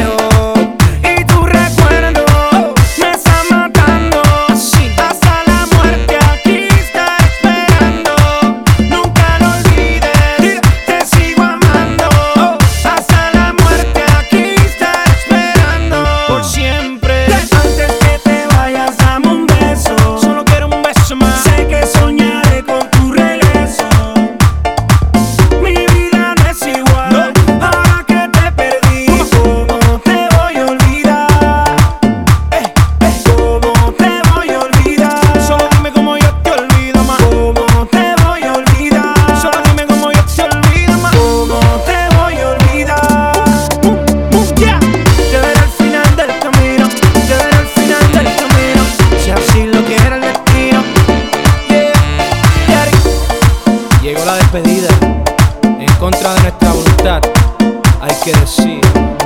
Leo. Hay que decir.